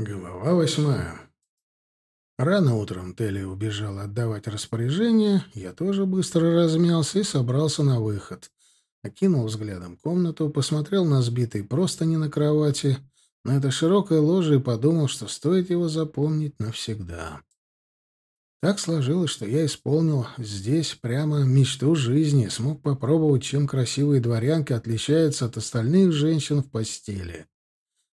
Глава восьмая. Рано утром Телли убежала отдавать распоряжение, я тоже быстро размялся и собрался на выход. Окинул взглядом комнату, посмотрел на сбитые простыни на кровати, на это широкое ложе и подумал, что стоит его запомнить навсегда. Так сложилось, что я исполнил здесь прямо мечту жизни, смог попробовать, чем красивые дворянки отличаются от остальных женщин в постели.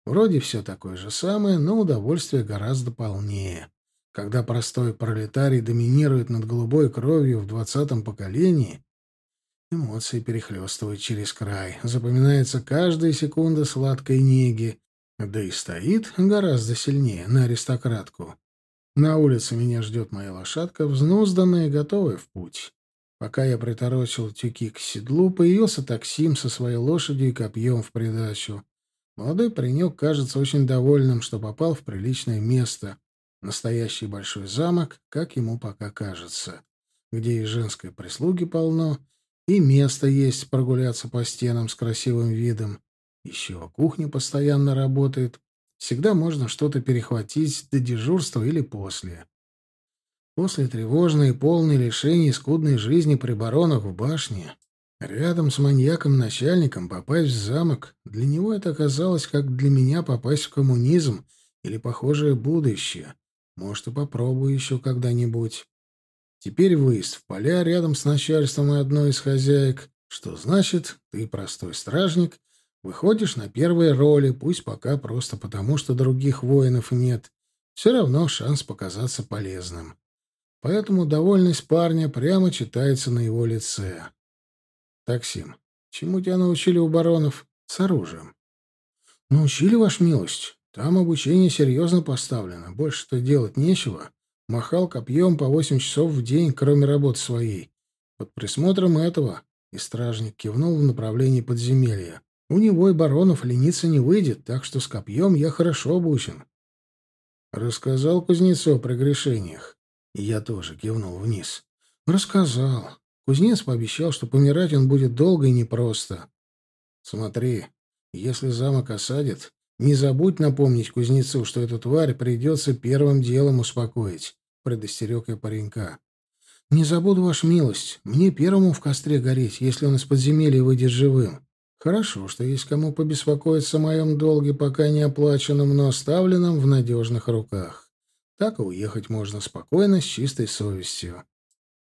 Вроде все такое же самое, но удовольствие гораздо полнее. Когда простой пролетарий доминирует над голубой кровью в двадцатом поколении, эмоции перехлестывают через край. Запоминается каждая секунда сладкой неги, да и стоит гораздо сильнее на аристократку. На улице меня ждет моя лошадка, взнузданная и готовая в путь. Пока я приторочил тюки к седлу, появился таксим со своей лошадью и копьем в придачу. Молодой паренек кажется очень довольным, что попал в приличное место. Настоящий большой замок, как ему пока кажется, где и женской прислуги полно, и место есть прогуляться по стенам с красивым видом. Еще кухня постоянно работает. Всегда можно что-то перехватить до дежурства или после. После тревожной и полной лишений скудной жизни при баронах в башне Рядом с маньяком-начальником попасть в замок, для него это оказалось, как для меня попасть в коммунизм или похожее будущее. Может, и попробую еще когда-нибудь. Теперь выезд в поля рядом с начальством и одной из хозяек. Что значит, ты простой стражник, выходишь на первые роли, пусть пока просто потому, что других воинов нет. Все равно шанс показаться полезным. Поэтому довольность парня прямо читается на его лице. Таксим. Чему тебя научили у баронов? С оружием. Научили, ваш милость. Там обучение серьезно поставлено. Больше-то делать нечего. Махал копьем по восемь часов в день, кроме работы своей. Под присмотром этого и стражник кивнул в направлении подземелья. У него и баронов лениться не выйдет, так что с копьем я хорошо обучен. Рассказал кузнецу о прегрешениях. Я тоже кивнул вниз. Рассказал. Кузнец пообещал, что помирать он будет долго и непросто. Смотри, если замок осадит, не забудь напомнить кузнецу, что эту тварь придется первым делом успокоить, — предостерег я паренька. — Не забуду, ваша милость. Мне первому в костре гореть, если он из подземелья выйдет живым. Хорошо, что есть кому побеспокоиться о моем долге, пока не оплаченном, но оставленном в надежных руках. Так и уехать можно спокойно, с чистой совестью.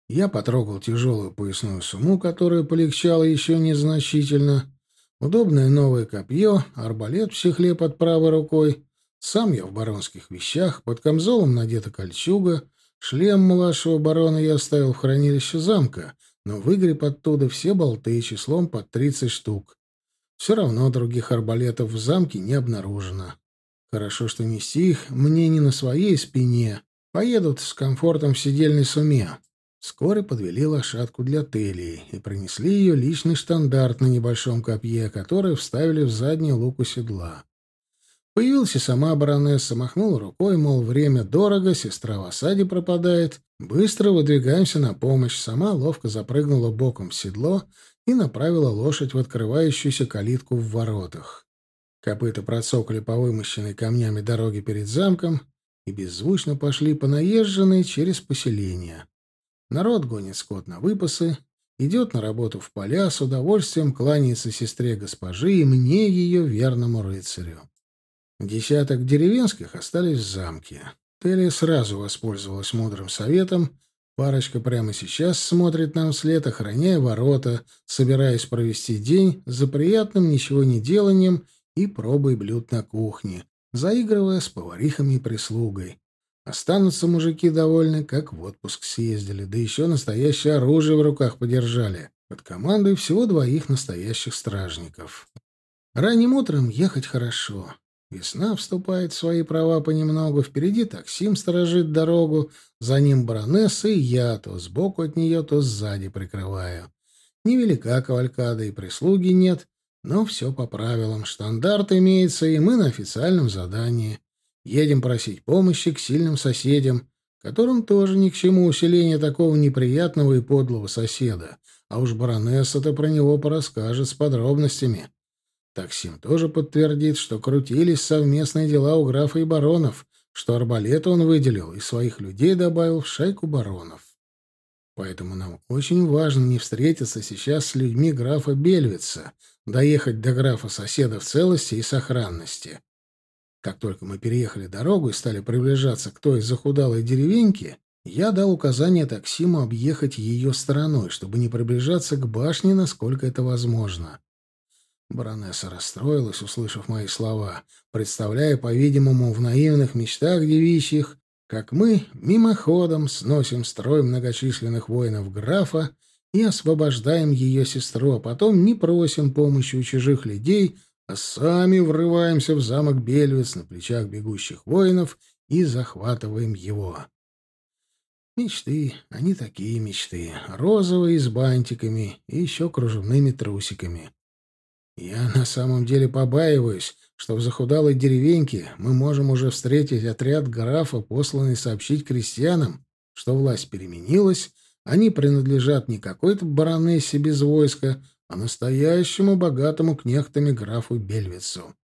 Я потрогал тяжелую поясную сумму, которая полегчала еще незначительно. Удобное новое копье, арбалет в чехле под правой рукой. Сам я в баронских вещах, под камзолом надета кольчуга. Шлем младшего барона я оставил в хранилище замка, но выгреб оттуда все болты числом под тридцать штук. Все равно других арбалетов в замке не обнаружено. Хорошо, что нести их мне не на своей спине. Поедут с комфортом в сидельной суме. Вскоре подвели лошадку для Телии и принесли ее личный штандарт на небольшом копье, который вставили в задний лук у седла. Появилась сама баронесса, махнула рукой, мол, время дорого, сестра в осаде пропадает. Быстро выдвигаемся на помощь. Сама ловко запрыгнула боком в седло и направила лошадь в открывающуюся калитку в воротах. Копыта процокали по вымощенной камнями дороге перед замком и беззвучно пошли по наезженной через поселение. Народ гонит скот на выпасы, идет на работу в поля, с удовольствием кланяется сестре госпожи и мне, ее верному рыцарю. Десяток деревенских остались в замке. Телли сразу воспользовалась мудрым советом. Парочка прямо сейчас смотрит нам вслед, охраняя ворота, собираясь провести день за приятным ничего не деланием и пробой блюд на кухне, заигрывая с поварихами и прислугой. Останутся мужики довольны, как в отпуск съездили, да еще настоящее оружие в руках подержали. Под командой всего двоих настоящих стражников. Ранним утром ехать хорошо. Весна вступает в свои права понемногу. Впереди таксим сторожит дорогу, за ним баронесса и я, то сбоку от нее, то сзади прикрываю. Невелика кавалькада и прислуги нет, но все по правилам. Штандарт имеется, и мы на официальном задании. Едем просить помощи к сильным соседям, которым тоже ни к чему усиление такого неприятного и подлого соседа. А уж баронесса-то про него порасскажет с подробностями. Таксим тоже подтвердит, что крутились совместные дела у графа и баронов, что арбалет он выделил и своих людей добавил в шайку баронов. Поэтому нам очень важно не встретиться сейчас с людьми графа Бельвица, доехать до графа соседа в целости и сохранности. Как только мы переехали дорогу и стали приближаться к той захудалой деревеньке, я дал указание таксиму объехать ее стороной, чтобы не приближаться к башне, насколько это возможно. Баронесса расстроилась, услышав мои слова, представляя, по-видимому, в наивных мечтах девичьих, как мы мимоходом сносим строй многочисленных воинов графа и освобождаем ее сестру, а потом не просим помощи у чужих людей, а сами врываемся в замок Бельвиц на плечах бегущих воинов и захватываем его. Мечты, они такие мечты, розовые с бантиками и еще кружевными трусиками. Я на самом деле побаиваюсь, что в захудалой деревеньке мы можем уже встретить отряд графа, посланный сообщить крестьянам, что власть переменилась, они принадлежат не какой-то баронессе без войска, а настоящему богатому кнехтами графу Бельвицу.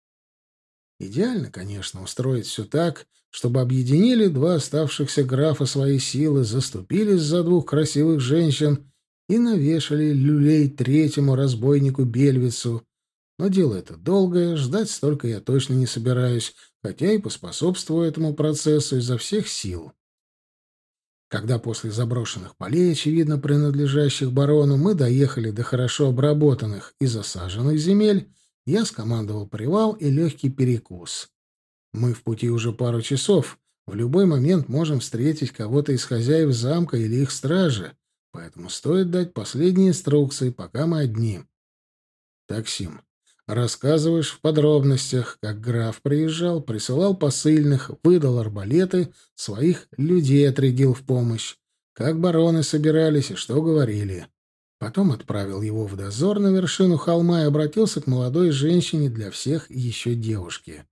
Идеально, конечно, устроить все так, чтобы объединили два оставшихся графа свои силы, заступились за двух красивых женщин и навешали люлей третьему разбойнику Бельвицу, но дело это долгое, ждать столько я точно не собираюсь, хотя и поспособствую этому процессу изо всех сил. Когда после заброшенных полей, очевидно принадлежащих барону, мы доехали до хорошо обработанных и засаженных земель, я скомандовал привал и легкий перекус. Мы в пути уже пару часов, в любой момент можем встретить кого-то из хозяев замка или их стражи, поэтому стоит дать последние инструкции, пока мы одни. Таксим, Рассказываешь в подробностях, как граф приезжал, присылал посыльных, выдал арбалеты, своих людей отрядил в помощь, как бароны собирались и что говорили. Потом отправил его в дозор на вершину холма и обратился к молодой женщине для всех еще девушки.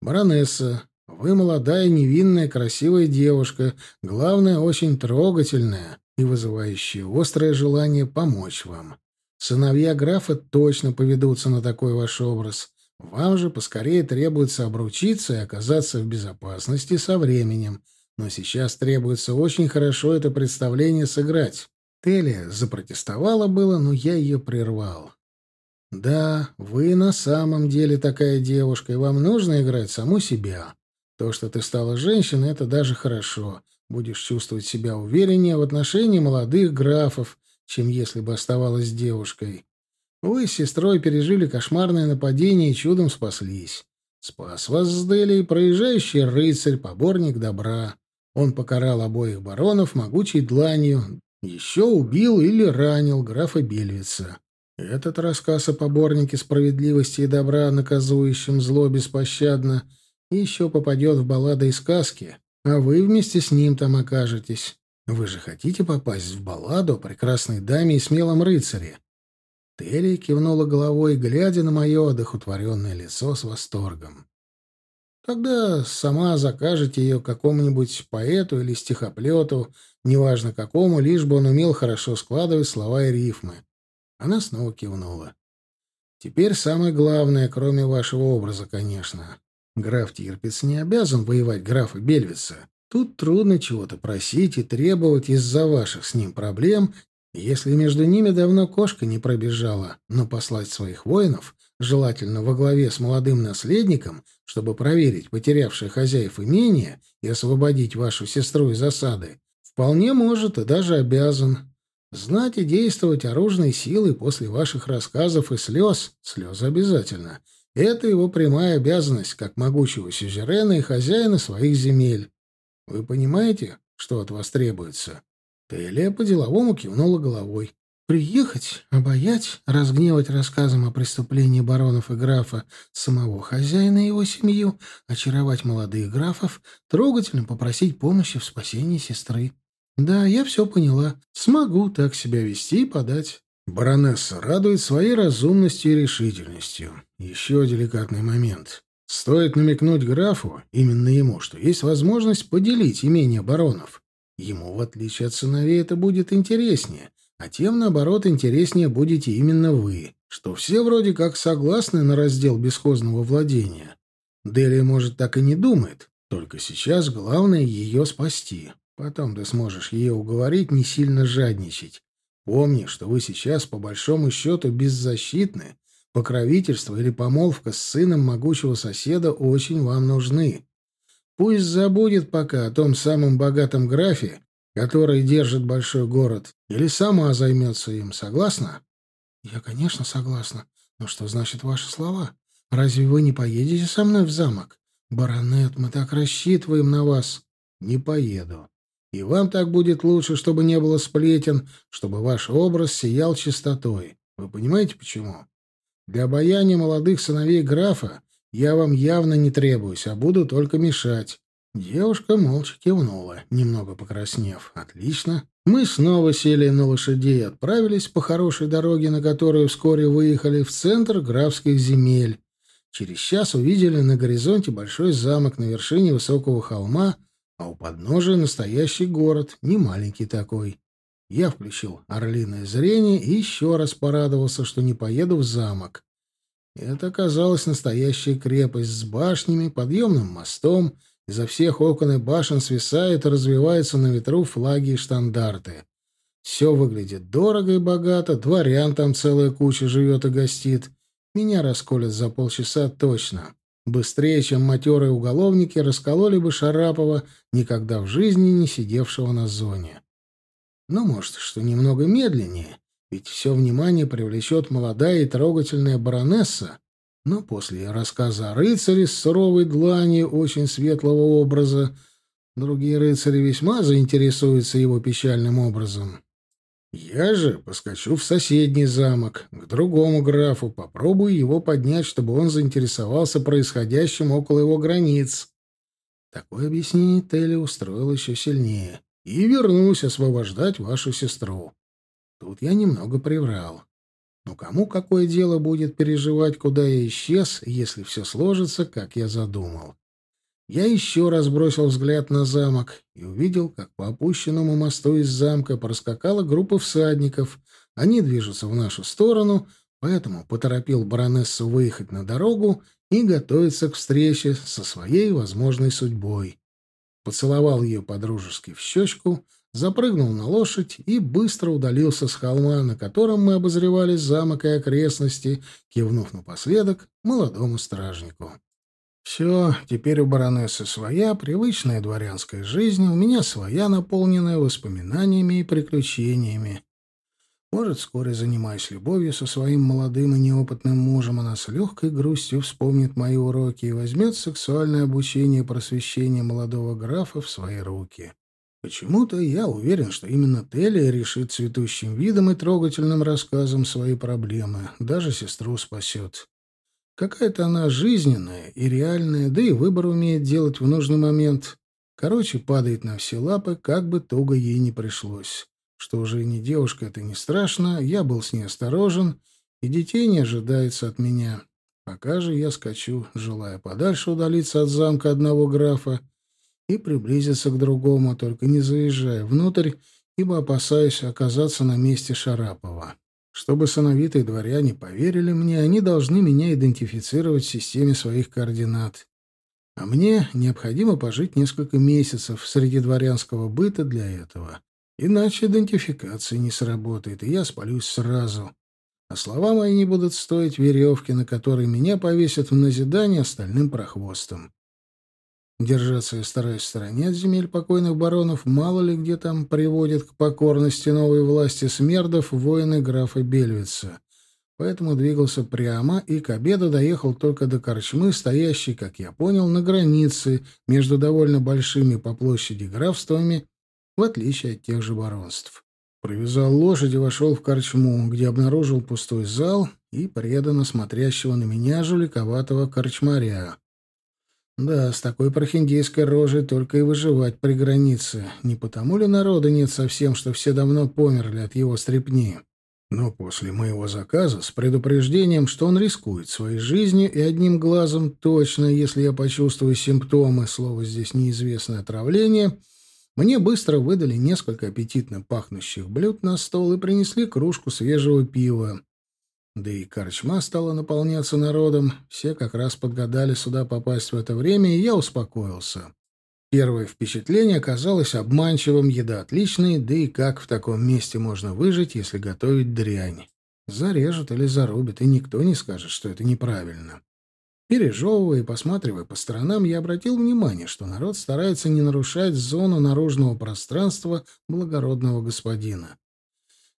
«Баронесса, вы молодая, невинная, красивая девушка, главное, очень трогательная и вызывающая острое желание помочь вам. Сыновья графа точно поведутся на такой ваш образ. Вам же поскорее требуется обручиться и оказаться в безопасности со временем. Но сейчас требуется очень хорошо это представление сыграть. Телия запротестовала было, но я ее прервал. «Да, вы на самом деле такая девушка, и вам нужно играть саму себя. То, что ты стала женщиной, это даже хорошо. Будешь чувствовать себя увереннее в отношении молодых графов, чем если бы оставалась девушкой. Вы с сестрой пережили кошмарное нападение и чудом спаслись. Спас вас с Делей проезжающий рыцарь, поборник добра. Он покарал обоих баронов могучей дланью, еще убил или ранил графа Бельвица. Этот рассказ о поборнике справедливости и добра, наказующем зло беспощадно, еще попадет в баллады и сказки, а вы вместе с ним там окажетесь. Вы же хотите попасть в балладу о прекрасной даме и смелом рыцаре?» Телли кивнула головой, глядя на мое одохотворенное лицо с восторгом. «Тогда сама закажете ее какому-нибудь поэту или стихоплету, неважно какому, лишь бы он умел хорошо складывать слова и рифмы». Она снова кивнула. «Теперь самое главное, кроме вашего образа, конечно. Граф Тирпиц не обязан воевать графа Бельвица. Тут трудно чего-то просить и требовать из-за ваших с ним проблем, если между ними давно кошка не пробежала, но послать своих воинов, желательно во главе с молодым наследником, чтобы проверить потерявшие хозяев имения и освободить вашу сестру из осады, вполне может и даже обязан. Знать и действовать оружной силой после ваших рассказов и слез, слезы обязательно, это его прямая обязанность, как могучего сюзерена и хозяина своих земель. Вы понимаете, что от вас требуется?» Телия по-деловому кивнула головой. Приехать, обаять, разгневать рассказом о преступлении баронов и графа самого хозяина и его семью, очаровать молодых графов, трогательно попросить помощи в спасении сестры. Да, я все поняла. Смогу так себя вести и подать. Баронесса радует своей разумностью и решительностью. Еще деликатный момент. Стоит намекнуть графу, именно ему, что есть возможность поделить имение баронов. Ему, в отличие от сыновей, это будет интереснее, а тем, наоборот, интереснее будете именно вы, что все вроде как согласны на раздел бесхозного владения. Делия, может, так и не думает, только сейчас главное ее спасти. Потом ты сможешь ее уговорить не сильно жадничать. Помни, что вы сейчас, по большому счету, беззащитны. Покровительство или помолвка с сыном могучего соседа очень вам нужны. Пусть забудет пока о том самом богатом графе, который держит большой город, или сама займется им. Согласна? Я, конечно, согласна. Но что значит ваши слова? Разве вы не поедете со мной в замок? Баронет, мы так рассчитываем на вас. Не поеду. И вам так будет лучше, чтобы не было сплетен, чтобы ваш образ сиял чистотой. Вы понимаете, почему? Для обаяния молодых сыновей графа я вам явно не требуюсь, а буду только мешать. Девушка молча кивнула, немного покраснев. «Отлично». Мы снова сели на лошадей и отправились по хорошей дороге, на которую вскоре выехали в центр графских земель. Через час увидели на горизонте большой замок на вершине высокого холма, а у подножия настоящий город, не маленький такой. Я включил орлиное зрение и еще раз порадовался, что не поеду в замок. Это оказалась настоящая крепость с башнями, подъемным мостом — Изо всех окон и башен свисают и развиваются на ветру флаги и штандарты. Все выглядит дорого и богато, дворян там целая куча живет и гостит. Меня расколят за полчаса точно. Быстрее, чем матерые уголовники, раскололи бы Шарапова, никогда в жизни не сидевшего на зоне. Ну, может, что немного медленнее, ведь все внимание привлечет молодая и трогательная баронесса, но после рассказа о рыцаре с суровой дланью очень светлого образа другие рыцари весьма заинтересуются его печальным образом. Я же поскочу в соседний замок, к другому графу, попробую его поднять, чтобы он заинтересовался происходящим около его границ. Такое объяснение Телли устроил еще сильнее. И вернусь освобождать вашу сестру. Тут я немного приврал. Но кому какое дело будет переживать, куда я исчез, если все сложится, как я задумал? Я еще раз бросил взгляд на замок и увидел, как по опущенному мосту из замка проскакала группа всадников. Они движутся в нашу сторону, поэтому поторопил баронессу выехать на дорогу и готовиться к встрече со своей возможной судьбой. Поцеловал ее подружески в щечку — запрыгнул на лошадь и быстро удалился с холма, на котором мы обозревали замок и окрестности, кивнув напоследок молодому стражнику. Все, теперь у баронессы своя привычная дворянская жизнь, у меня своя, наполненная воспоминаниями и приключениями. Может, вскоре, занимаясь любовью со своим молодым и неопытным мужем, она с легкой грустью вспомнит мои уроки и возьмет сексуальное обучение и просвещение молодого графа в свои руки. Почему-то я уверен, что именно Телия решит цветущим видом и трогательным рассказом свои проблемы, даже сестру спасет. Какая-то она жизненная и реальная, да и выбор умеет делать в нужный момент. Короче, падает на все лапы, как бы туго ей не пришлось. Что уже не девушка, это не страшно, я был с ней осторожен, и детей не ожидается от меня. Пока же я скачу, желая подальше удалиться от замка одного графа, и приблизиться к другому, только не заезжая внутрь, ибо опасаюсь оказаться на месте Шарапова. Чтобы сыновитые дворяне поверили мне, они должны меня идентифицировать в системе своих координат. А мне необходимо пожить несколько месяцев среди дворянского быта для этого. Иначе идентификация не сработает, и я спалюсь сразу. А слова мои не будут стоить веревки, на которой меня повесят в назидание остальным прохвостам. Держаться я стараюсь в стороне от земель покойных баронов, мало ли где там приводят к покорности новой власти смердов воины графа Бельвица. Поэтому двигался прямо и к обеду доехал только до корчмы, стоящей, как я понял, на границе между довольно большими по площади графствами, в отличие от тех же баронств. Привязал лошадь и вошел в корчму, где обнаружил пустой зал и преданно смотрящего на меня жуликоватого корчмаря. Да, с такой прохиндейской рожей только и выживать при границе. Не потому ли народа нет совсем, что все давно померли от его стрепни? Но после моего заказа, с предупреждением, что он рискует своей жизнью и одним глазом точно, если я почувствую симптомы, слово здесь неизвестное отравление, Мне быстро выдали несколько аппетитно пахнущих блюд на стол и принесли кружку свежего пива. Да и корчма стала наполняться народом. Все как раз подгадали сюда попасть в это время, и я успокоился. Первое впечатление оказалось обманчивым, еда отличная, да и как в таком месте можно выжить, если готовить дрянь? Зарежут или зарубят, и никто не скажет, что это неправильно. Пережевывая и посматривая по сторонам, я обратил внимание, что народ старается не нарушать зону наружного пространства благородного господина.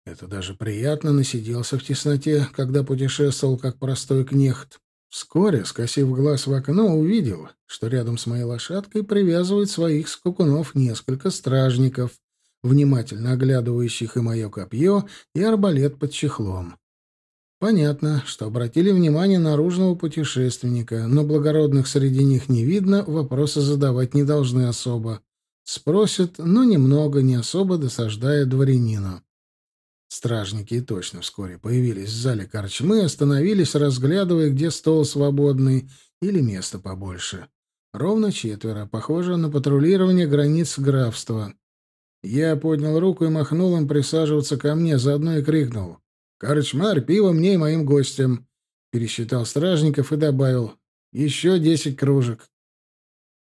Это даже приятно насиделся в тесноте, когда путешествовал как простой кнехт. Вскоре, скосив глаз в окно, увидел, что рядом с моей лошадкой привязывают своих скукунов несколько стражников, внимательно оглядывающих и мое копье, и арбалет под чехлом. Понятно, что обратили внимание наружного путешественника, но благородных среди них не видно, вопросы задавать не должны особо. Спросят, но немного, не особо досаждая дворянину. Стражники точно вскоре появились в зале корчмы, остановились, разглядывая, где стол свободный или место побольше. Ровно четверо, похоже на патрулирование границ графства. Я поднял руку и махнул им присаживаться ко мне, заодно и крикнул. «Корчмарь, пиво мне и моим гостям!» Пересчитал стражников и добавил. «Еще десять кружек».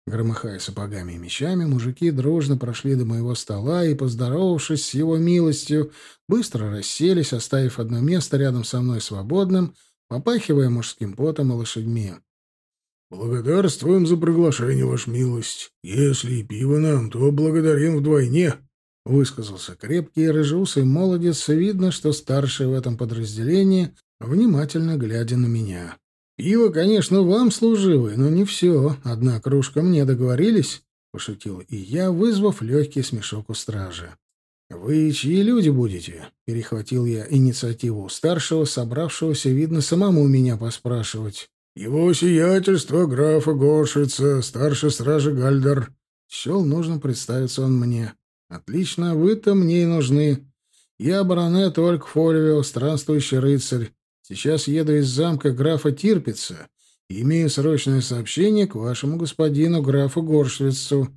Громыхая сапогами и мечами, мужики дружно прошли до моего стола и, поздоровавшись с его милостью, быстро расселись, оставив одно место рядом со мной свободным, попахивая мужским потом и лошадьми. «Благодарствуем за приглашение, ваша милость. Если и пиво нам, то благодарим вдвойне», — высказался крепкий рыжеусый молодец, видно, что старший в этом подразделении, внимательно глядя на меня. «Пиво, конечно, вам служивое, но не все. Одна кружка мне договорились?» — пошутил и я, вызвав легкий смешок у стражи. «Вы чьи люди будете?» — перехватил я инициативу старшего, собравшегося, видно, самому меня поспрашивать. «Его сиятельство графа Горшица, старший стражи Гальдер». Счел нужно представиться он мне. «Отлично, вы-то мне и нужны. Я баронет Ольг Фольвио, странствующий рыцарь. Сейчас еду из замка графа Тирпица и имею срочное сообщение к вашему господину графу Горшвицу.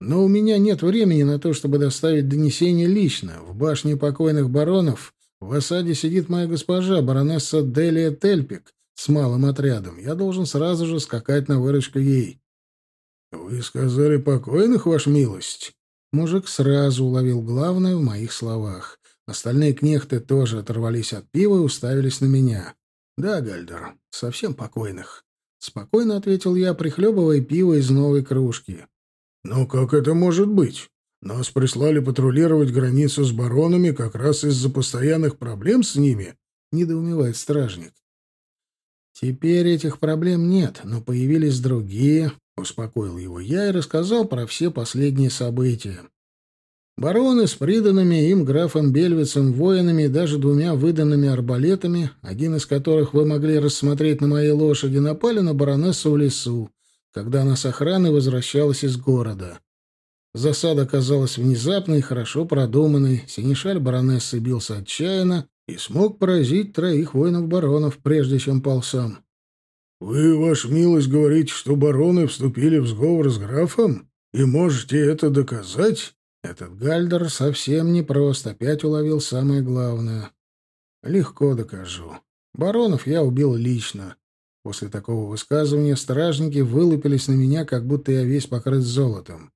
Но у меня нет времени на то, чтобы доставить донесение лично. В башне покойных баронов в осаде сидит моя госпожа, баронесса Делия Тельпик, с малым отрядом. Я должен сразу же скакать на выручку ей. — Вы сказали покойных, ваша милость? Мужик сразу уловил главное в моих словах. Остальные кнехты тоже оторвались от пива и уставились на меня. «Да, Гальдер, совсем покойных». Спокойно ответил я, прихлебывая пиво из новой кружки. «Но как это может быть? Нас прислали патрулировать границу с баронами как раз из-за постоянных проблем с ними?» — недоумевает стражник. «Теперь этих проблем нет, но появились другие», — успокоил его я и рассказал про все последние события. Бароны с приданными им графом Бельвицем воинами и даже двумя выданными арбалетами, один из которых вы могли рассмотреть на моей лошади, напали на баронессу в лесу, когда она с охраной возвращалась из города. Засада оказалась внезапной и хорошо продуманной. Синишаль баронессы бился отчаянно и смог поразить троих воинов-баронов, прежде чем пал сам. — Вы, ваша милость, говорите, что бароны вступили в сговор с графом? И можете это доказать? Этот Гальдер совсем непрост, опять уловил самое главное. Легко докажу. Баронов я убил лично. После такого высказывания стражники вылупились на меня, как будто я весь покрыт золотом.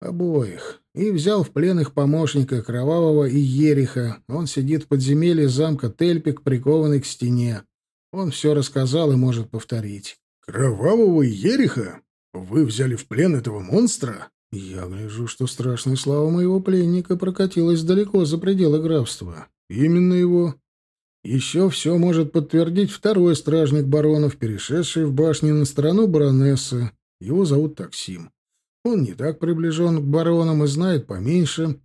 Обоих. И взял в плен их помощника Кровавого и Ериха. Он сидит в подземелье замка Тельпик, прикованный к стене. Он все рассказал и может повторить. «Кровавого Ериха? Вы взяли в плен этого монстра?» Я гляжу, что страшная слава моего пленника прокатилась далеко за пределы графства. Именно его. Еще все может подтвердить второй стражник баронов, перешедший в башню на сторону баронессы. Его зовут Таксим. Он не так приближен к баронам и знает поменьше,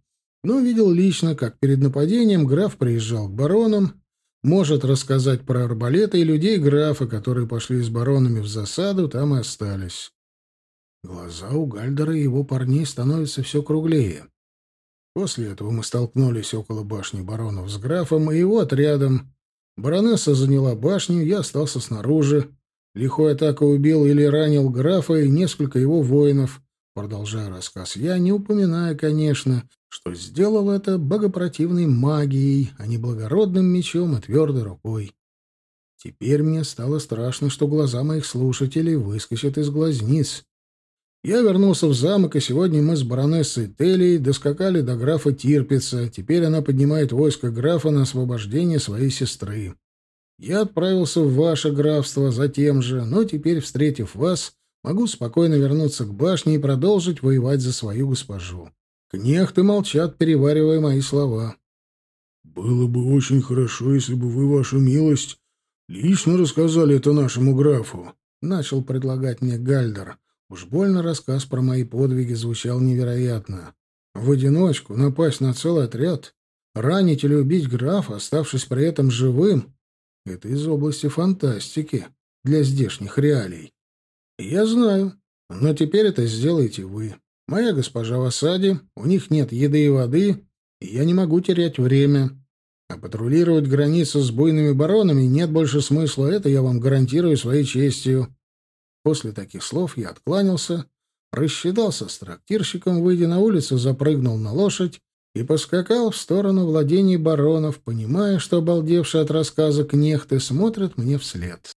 но видел лично, как перед нападением граф приезжал к баронам, может рассказать про арбалеты и людей графа, которые пошли с баронами в засаду, там и остались. Глаза у Гальдера и его парней становятся все круглее. После этого мы столкнулись около башни баронов с графом и его отрядом. Баронесса заняла башню, я остался снаружи. Лихой атака убил или ранил графа и несколько его воинов, продолжаю рассказ я, не упоминая, конечно, что сделал это богопротивной магией, а не благородным мечом и твердой рукой. Теперь мне стало страшно, что глаза моих слушателей выскочат из глазниц. Я вернулся в замок, и сегодня мы с баронессой Телей доскакали до графа Тирпица. Теперь она поднимает войско графа на освобождение своей сестры. Я отправился в ваше графство затем же, но теперь, встретив вас, могу спокойно вернуться к башне и продолжить воевать за свою госпожу. Кнехты молчат, переваривая мои слова. «Было бы очень хорошо, если бы вы, ваша милость, лично рассказали это нашему графу», — начал предлагать мне Гальдер. Уж больно рассказ про мои подвиги звучал невероятно. В одиночку напасть на целый отряд, ранить или убить графа, оставшись при этом живым — это из области фантастики для здешних реалий. Я знаю, но теперь это сделаете вы. Моя госпожа в осаде, у них нет еды и воды, и я не могу терять время. А патрулировать границу с буйными баронами нет больше смысла, это я вам гарантирую своей честью. После таких слов я откланялся, рассчитался с трактирщиком, выйдя на улицу, запрыгнул на лошадь и поскакал в сторону владений баронов, понимая, что обалдевшие от рассказа кнехты смотрят мне вслед.